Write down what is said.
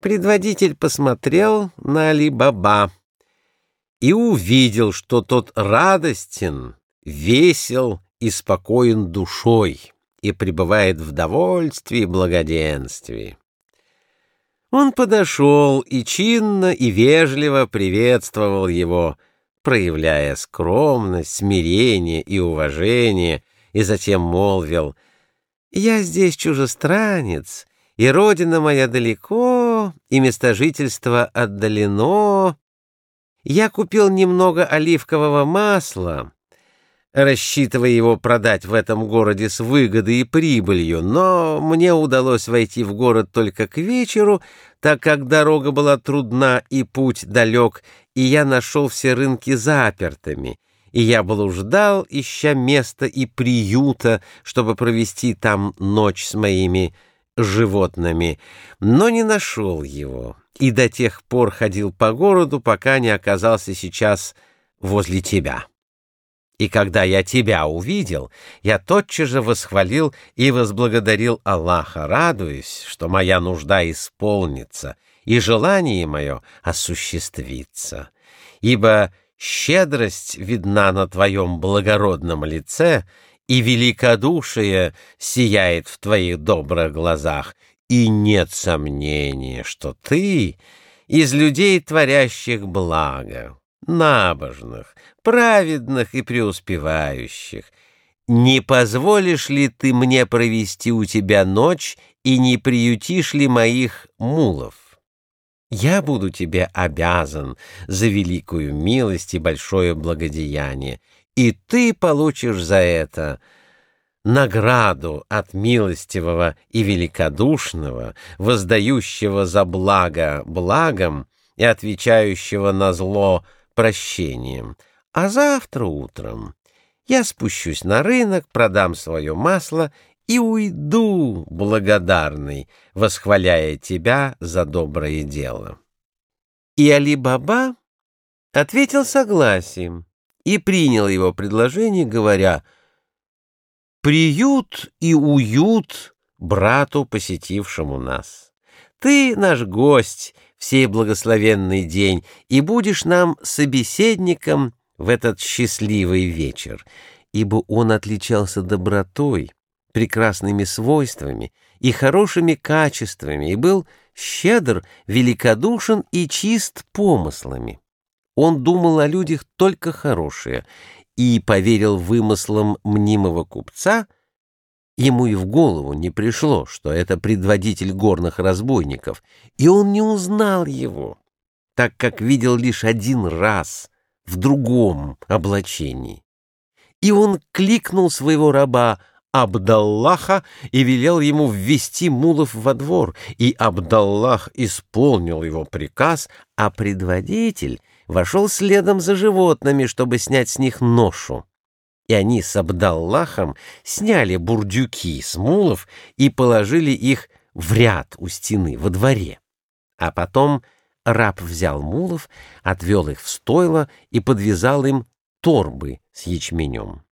Предводитель посмотрел на Али-Баба и увидел, что тот радостен, весел и спокоен душой и пребывает в довольстве и благоденствии. Он подошел и чинно и вежливо приветствовал его, проявляя скромность, смирение и уважение, и затем молвил, «Я здесь чужестранец, и родина моя далеко, и место жительства отдалено. Я купил немного оливкового масла, рассчитывая его продать в этом городе с выгодой и прибылью, но мне удалось войти в город только к вечеру, так как дорога была трудна и путь далек, и я нашел все рынки запертыми, и я блуждал, ища места и приюта, чтобы провести там ночь с моими животными, но не нашел его, и до тех пор ходил по городу, пока не оказался сейчас возле тебя. И когда я тебя увидел, я тотчас же восхвалил и возблагодарил Аллаха, радуясь, что моя нужда исполнится и желание мое осуществится. Ибо щедрость видна на твоем благородном лице — и великодушие сияет в твоих добрых глазах, и нет сомнения, что ты из людей, творящих благо, набожных, праведных и преуспевающих. Не позволишь ли ты мне провести у тебя ночь и не приютишь ли моих мулов? Я буду тебе обязан за великую милость и большое благодеяние, и ты получишь за это награду от милостивого и великодушного, воздающего за благо благом и отвечающего на зло прощением. А завтра утром я спущусь на рынок, продам свое масло и уйду благодарный, восхваляя тебя за доброе дело. И Али-Баба ответил согласием и принял его предложение, говоря «Приют и уют брату, посетившему нас. Ты наш гость в сей благословенный день и будешь нам собеседником в этот счастливый вечер, ибо он отличался добротой, прекрасными свойствами и хорошими качествами и был щедр, великодушен и чист помыслами. Он думал о людях только хорошее и поверил вымыслам мнимого купца, ему и в голову не пришло, что это предводитель горных разбойников, и он не узнал его, так как видел лишь один раз в другом облачении. И он кликнул своего раба Абдаллаха и велел ему ввести мулов во двор, и Абдаллах исполнил его приказ, а предводитель вошел следом за животными, чтобы снять с них ношу. И они с Абдаллахом сняли бурдюки с мулов и положили их в ряд у стены во дворе. А потом раб взял мулов, отвел их в стойло и подвязал им торбы с ячменем.